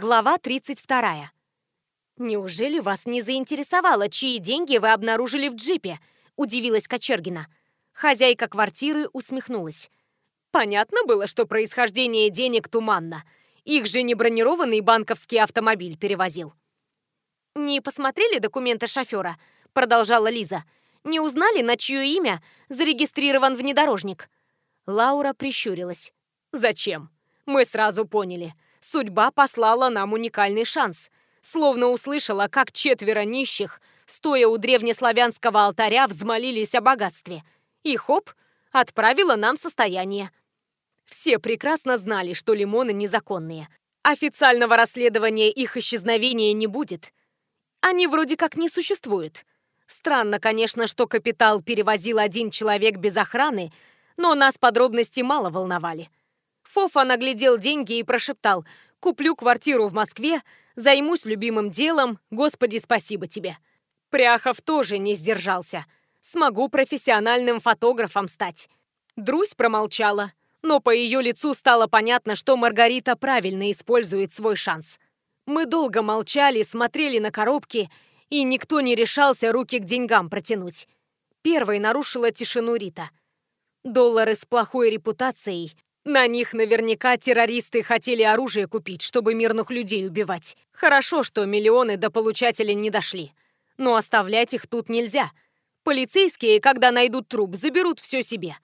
Глава 32. «Неужели вас не заинтересовало, чьи деньги вы обнаружили в джипе?» – удивилась Кочергина. Хозяйка квартиры усмехнулась. «Понятно было, что происхождение денег туманно. Их же не бронированный банковский автомобиль перевозил». «Не посмотрели документы шофера?» – продолжала Лиза. «Не узнали, на чье имя зарегистрирован внедорожник?» Лаура прищурилась. «Зачем? Мы сразу поняли. Судьба послала нам уникальный шанс. Словно услышала, как четверо нищих, стоя у древнеславянского алтаря, взмолились о богатстве. И хоп, отправила нам состояние. Все прекрасно знали, что лимоны незаконные. Официального расследования их исчезновения не будет. Они вроде как не существуют. Странно, конечно, что капитал перевозил один человек без охраны, но нас подробности мало волновали. Фофа наглядел деньги и прошептал «Куплю квартиру в Москве, займусь любимым делом, Господи, спасибо тебе». Пряхов тоже не сдержался. «Смогу профессиональным фотографом стать». Друсь промолчала, но по ее лицу стало понятно, что Маргарита правильно использует свой шанс. Мы долго молчали, смотрели на коробки, и никто не решался руки к деньгам протянуть. Первой нарушила тишину Рита. Доллары с плохой репутацией на них наверняка террористы хотели оружие купить, чтобы мирных людей убивать. Хорошо, что миллионы до получателя не дошли. Но оставлять их тут нельзя. Полицейские, когда найдут труп, заберут все себе.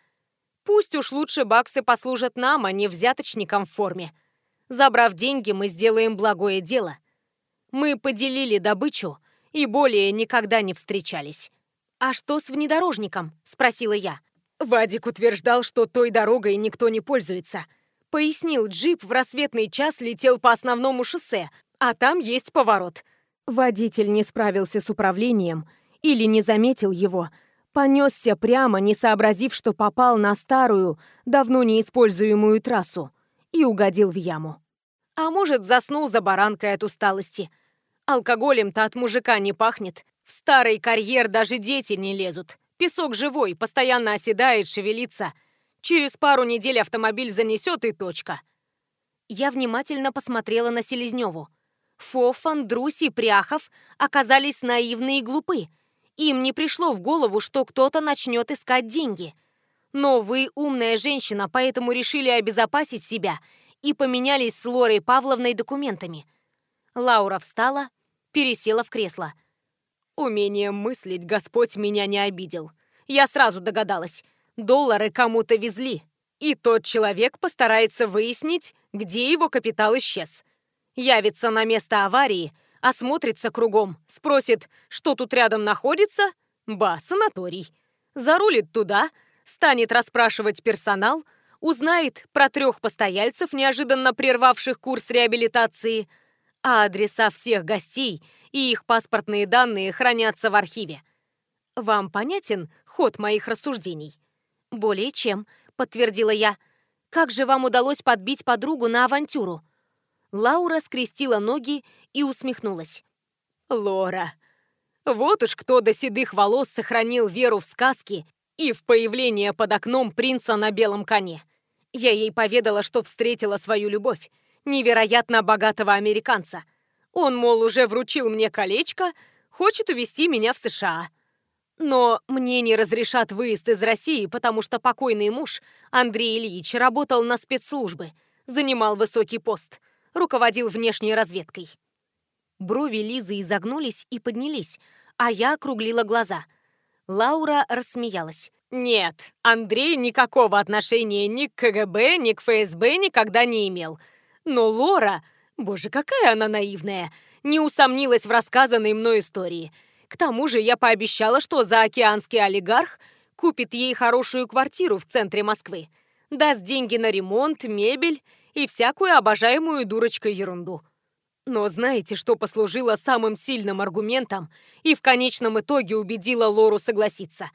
Пусть уж лучше баксы послужат нам, а не взяточникам в форме. Забрав деньги, мы сделаем благое дело. Мы поделили добычу и более никогда не встречались. «А что с внедорожником?» – спросила я. Вадик утверждал, что той дорогой никто не пользуется. Пояснил, джип в рассветный час летел по основному шоссе, а там есть поворот. Водитель не справился с управлением или не заметил его, понесся прямо, не сообразив, что попал на старую, давно неиспользуемую трассу, и угодил в яму. А может, заснул за баранкой от усталости. Алкоголем-то от мужика не пахнет. В старый карьер даже дети не лезут. Песок живой, постоянно оседает, шевелится. Через пару недель автомобиль занесет и точка. Я внимательно посмотрела на Селезневу. Фофан, Друсь и Пряхов оказались наивны и глупы. Им не пришло в голову, что кто-то начнет искать деньги. Но вы умная женщина, поэтому решили обезопасить себя и поменялись с Лорой Павловной документами. Лаура встала, пересела в кресло – Умением мыслить Господь меня не обидел. Я сразу догадалась. Доллары кому-то везли. И тот человек постарается выяснить, где его капитал исчез. Явится на место аварии, осмотрится кругом, спросит, что тут рядом находится. Ба, санаторий. Зарулит туда, станет расспрашивать персонал, узнает про трех постояльцев, неожиданно прервавших курс реабилитации, а адреса всех гостей – и их паспортные данные хранятся в архиве. Вам понятен ход моих рассуждений? Более чем, подтвердила я. Как же вам удалось подбить подругу на авантюру? Лаура скрестила ноги и усмехнулась. Лора, вот уж кто до седых волос сохранил веру в сказки и в появление под окном принца на белом коне. Я ей поведала, что встретила свою любовь, невероятно богатого американца – он, мол, уже вручил мне колечко, хочет увезти меня в США. Но мне не разрешат выезд из России, потому что покойный муж, Андрей Ильич, работал на спецслужбы, занимал высокий пост, руководил внешней разведкой. Брови Лизы изогнулись и поднялись, а я округлила глаза. Лаура рассмеялась. «Нет, Андрей никакого отношения ни к КГБ, ни к ФСБ никогда не имел. Но Лора Боже, какая она наивная! Не усомнилась в рассказанной мной истории. К тому же я пообещала, что заокеанский олигарх купит ей хорошую квартиру в центре Москвы, даст деньги на ремонт, мебель и всякую обожаемую дурочкой ерунду. Но знаете, что послужило самым сильным аргументом и в конечном итоге убедило Лору согласиться?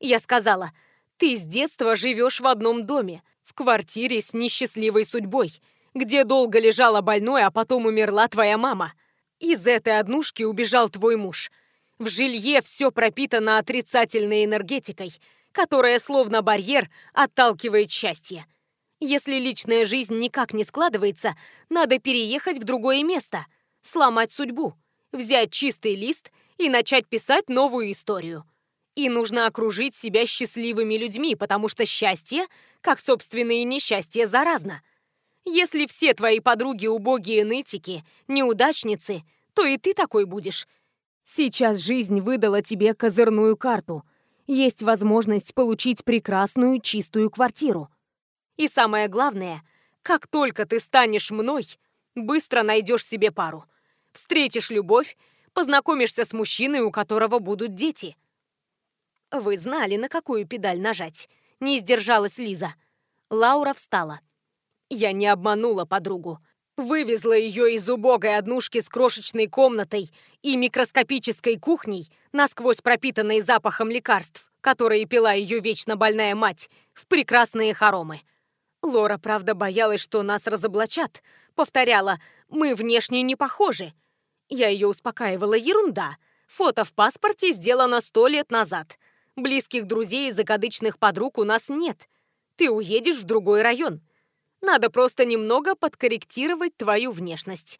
Я сказала, ты с детства живешь в одном доме, в квартире с несчастливой судьбой – где долго лежала больной, а потом умерла твоя мама. Из этой однушки убежал твой муж. В жилье все пропитано отрицательной энергетикой, которая словно барьер отталкивает счастье. Если личная жизнь никак не складывается, надо переехать в другое место, сломать судьбу, взять чистый лист и начать писать новую историю. И нужно окружить себя счастливыми людьми, потому что счастье, как собственные несчастья, заразно. Если все твои подруги убогие нытики, неудачницы, то и ты такой будешь. Сейчас жизнь выдала тебе козырную карту. Есть возможность получить прекрасную чистую квартиру. И самое главное, как только ты станешь мной, быстро найдешь себе пару. Встретишь любовь, познакомишься с мужчиной, у которого будут дети – вы знали, на какую педаль нажать. Не сдержалась Лиза. Лаура встала. Я не обманула подругу. Вывезла ее из убогой однушки с крошечной комнатой и микроскопической кухней, насквозь пропитанной запахом лекарств, которые пила ее вечно больная мать, в прекрасные хоромы. Лора, правда, боялась, что нас разоблачат. Повторяла, мы внешне не похожи. Я ее успокаивала, ерунда. Фото в паспорте сделано сто лет назад. Близких друзей и закадычных подруг у нас нет. Ты уедешь в другой район. Надо просто немного подкорректировать твою внешность.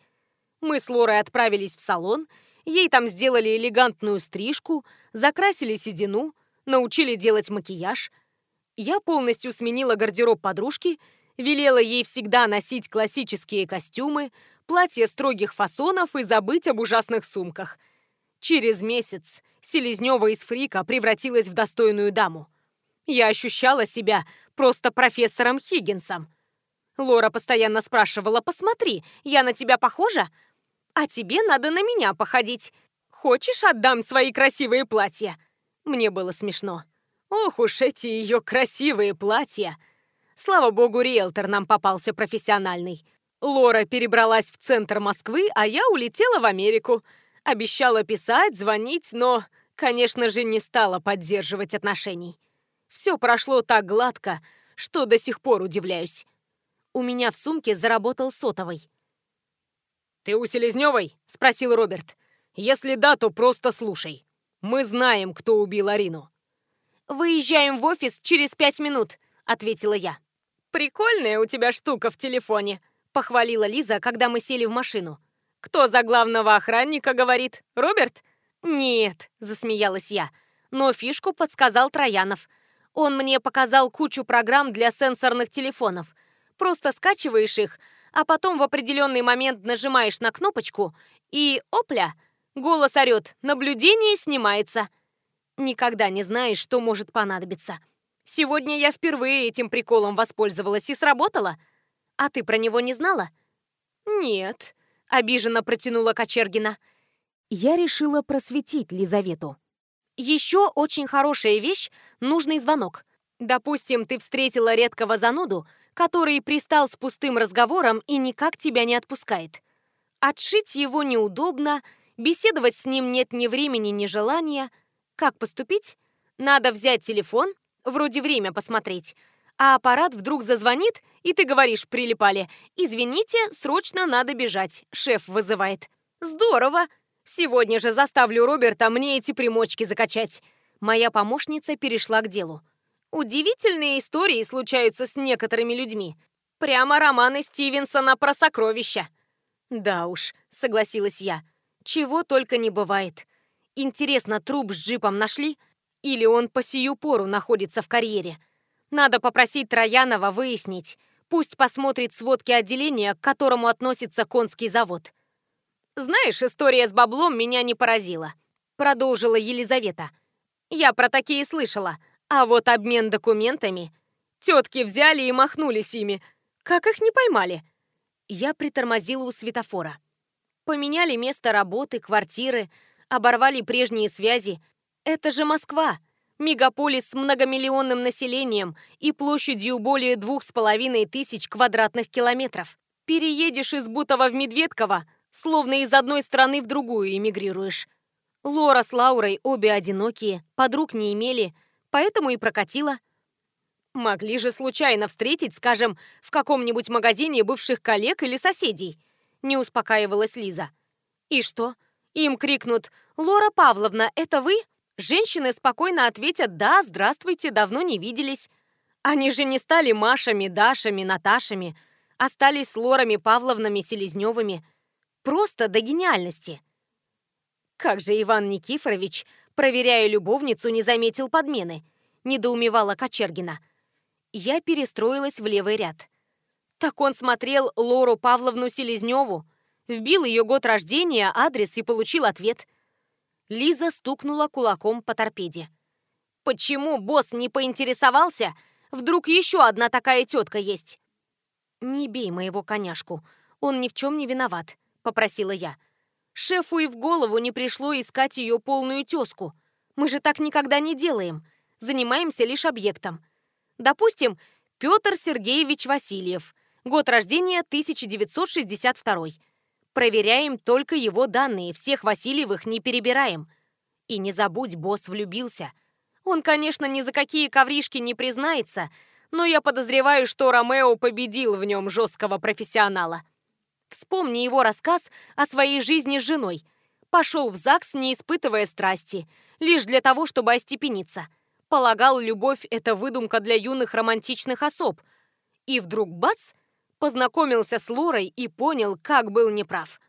Мы с Лорой отправились в салон, ей там сделали элегантную стрижку, закрасили седину, научили делать макияж. Я полностью сменила гардероб подружки, велела ей всегда носить классические костюмы, платья строгих фасонов и забыть об ужасных сумках. Через месяц Селезнева из фрика превратилась в достойную даму. Я ощущала себя просто профессором Хиггинсом. Лора постоянно спрашивала, «Посмотри, я на тебя похожа? А тебе надо на меня походить. Хочешь, отдам свои красивые платья?» Мне было смешно. Ох уж эти ее красивые платья! Слава богу, риэлтор нам попался профессиональный. Лора перебралась в центр Москвы, а я улетела в Америку. Обещала писать, звонить, но, конечно же, не стала поддерживать отношений. Все прошло так гладко, что до сих пор удивляюсь. У меня в сумке заработал сотовый. «Ты у Селезневой?» — спросил Роберт. «Если да, то просто слушай. Мы знаем, кто убил Арину». «Выезжаем в офис через пять минут», — ответила я. «Прикольная у тебя штука в телефоне», — похвалила Лиза, когда мы сели в машину. «Кто за главного охранника говорит? Роберт?» «Нет», — засмеялась я. Но фишку подсказал Троянов. Он мне показал кучу программ для сенсорных телефонов. Просто скачиваешь их, а потом в определенный момент нажимаешь на кнопочку, и опля! Голос орёт «Наблюдение снимается». Никогда не знаешь, что может понадобиться. Сегодня я впервые этим приколом воспользовалась и сработала. А ты про него не знала? Нет обиженно протянула Кочергина. Я решила просветить Лизавету. Еще очень хорошая вещь – нужный звонок. Допустим, ты встретила редкого зануду, который пристал с пустым разговором и никак тебя не отпускает. Отшить его неудобно, беседовать с ним нет ни времени, ни желания. Как поступить? Надо взять телефон, вроде время посмотреть, а аппарат вдруг зазвонит, и ты говоришь, прилипали, «Извините, срочно надо бежать, шеф вызывает». «Здорово! Сегодня же заставлю Роберта мне эти примочки закачать». Моя помощница перешла к делу. Удивительные истории случаются с некоторыми людьми. Прямо романы Стивенсона про сокровища. Да уж, согласилась я. Чего только не бывает. Интересно, труп с джипом нашли? Или он по сию пору находится в карьере? Надо попросить Троянова выяснить. Пусть посмотрит сводки отделения, к которому относится конский завод. «Знаешь, история с баблом меня не поразила», — продолжила Елизавета. «Я про такие слышала. А вот обмен документами... Тетки взяли и махнулись ими. Как их не поймали?» Я притормозила у светофора. Поменяли место работы, квартиры, оборвали прежние связи. Это же Москва. Мегаполис с многомиллионным населением и площадью более двух с половиной тысяч квадратных километров. Переедешь из Бутова в Медведково, словно из одной страны в другую эмигрируешь. Лора с Лаурой обе одинокие, подруг не имели, поэтому и прокатила. Могли же случайно встретить, скажем, в каком-нибудь магазине бывших коллег или соседей. Не успокаивалась Лиза. И что? Им крикнут «Лора Павловна, это вы?» Женщины спокойно ответят «Да, здравствуйте, давно не виделись». Они же не стали Машами, Дашами, Наташами, а стали с Лорами Павловнами Селезневыми. Просто до гениальности. Как же Иван Никифорович, проверяя любовницу, не заметил подмены? Недоумевала Кочергина. Я перестроилась в левый ряд. Так он смотрел Лору Павловну Селезневу, вбил ее год рождения, адрес и получил ответ. Лиза стукнула кулаком по торпеде. «Почему босс не поинтересовался? Вдруг еще одна такая тетка есть?» «Не бей моего коняшку, он ни в чем не виноват», — попросила я. «Шефу и в голову не пришло искать ее полную тезку. Мы же так никогда не делаем, занимаемся лишь объектом. Допустим, Петр Сергеевич Васильев, год рождения 1962 Проверяем только его данные, всех Васильевых не перебираем. И не забудь, босс влюбился. Он, конечно, ни за какие ковришки не признается, но я подозреваю, что Ромео победил в нем жесткого профессионала. Вспомни его рассказ о своей жизни с женой. Пошел в ЗАГС, не испытывая страсти, лишь для того, чтобы остепениться. Полагал, любовь – это выдумка для юных романтичных особ. И вдруг бац – познакомился с Лорой и понял, как был неправ.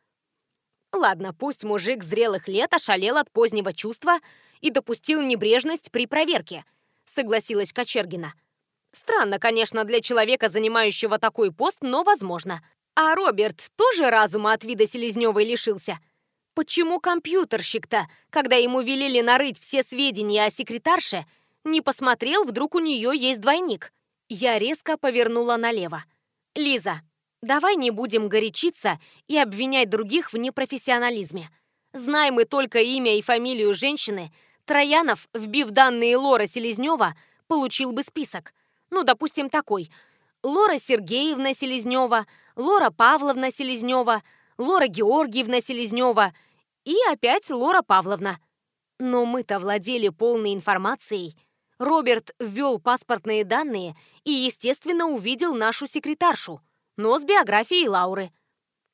Ладно, пусть мужик зрелых лет ошалел от позднего чувства и допустил небрежность при проверке, согласилась Кочергина. Странно, конечно, для человека, занимающего такой пост, но возможно. А Роберт тоже разума от вида Селезневой лишился. Почему компьютерщик-то, когда ему велели нарыть все сведения о секретарше, не посмотрел, вдруг у нее есть двойник? Я резко повернула налево. Лиза, давай не будем горячиться и обвинять других в непрофессионализме. Знаем мы только имя и фамилию женщины, Троянов, вбив данные Лора Селезнева, получил бы список. Ну, допустим, такой. Лора Сергеевна Селезнева, Лора Павловна Селезнева, Лора Георгиевна Селезнева и опять Лора Павловна. Но мы-то владели полной информацией. Роберт ввел паспортные данные и, естественно, увидел нашу секретаршу, но с биографией Лауры.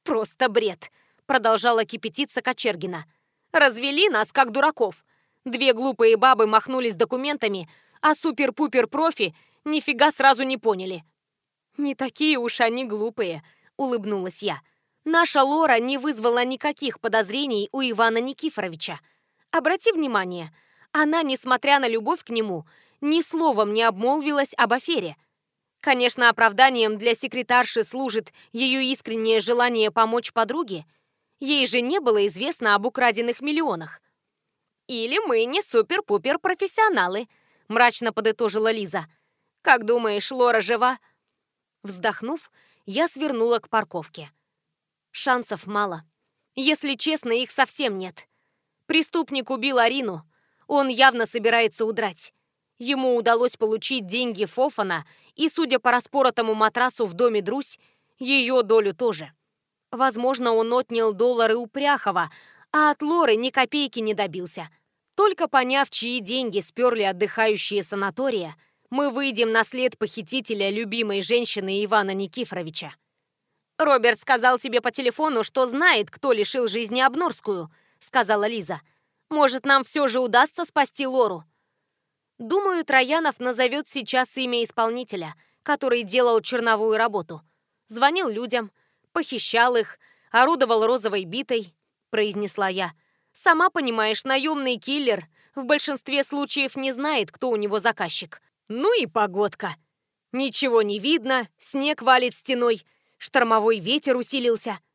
«Просто бред», — продолжала кипятиться Кочергина. «Развели нас, как дураков. Две глупые бабы махнулись документами, а супер-пупер-профи нифига сразу не поняли». «Не такие уж они глупые», — улыбнулась я. «Наша Лора не вызвала никаких подозрений у Ивана Никифоровича. Обрати внимание, она, несмотря на любовь к нему, ни словом не обмолвилась об афере. Конечно, оправданием для секретарши служит ее искреннее желание помочь подруге. Ей же не было известно об украденных миллионах. «Или мы не супер-пупер профессионалы», — мрачно подытожила Лиза. «Как думаешь, Лора жива?» Вздохнув, я свернула к парковке. Шансов мало. Если честно, их совсем нет. Преступник убил Арину. Он явно собирается удрать. Ему удалось получить деньги Фофана и, судя по распоротому матрасу в доме Друсь, ее долю тоже. Возможно, он отнял доллары у Пряхова, а от Лоры ни копейки не добился. Только поняв, чьи деньги сперли отдыхающие санатория, мы выйдем на след похитителя любимой женщины Ивана Никифоровича. «Роберт сказал тебе по телефону, что знает, кто лишил жизни Обнорскую», — сказала Лиза. «Может, нам все же удастся спасти Лору?» Думаю, Троянов назовет сейчас имя исполнителя, который делал черновую работу. Звонил людям, похищал их, орудовал розовой битой, произнесла я. Сама понимаешь, наемный киллер в большинстве случаев не знает, кто у него заказчик. Ну и погодка. Ничего не видно, снег валит стеной, штормовой ветер усилился –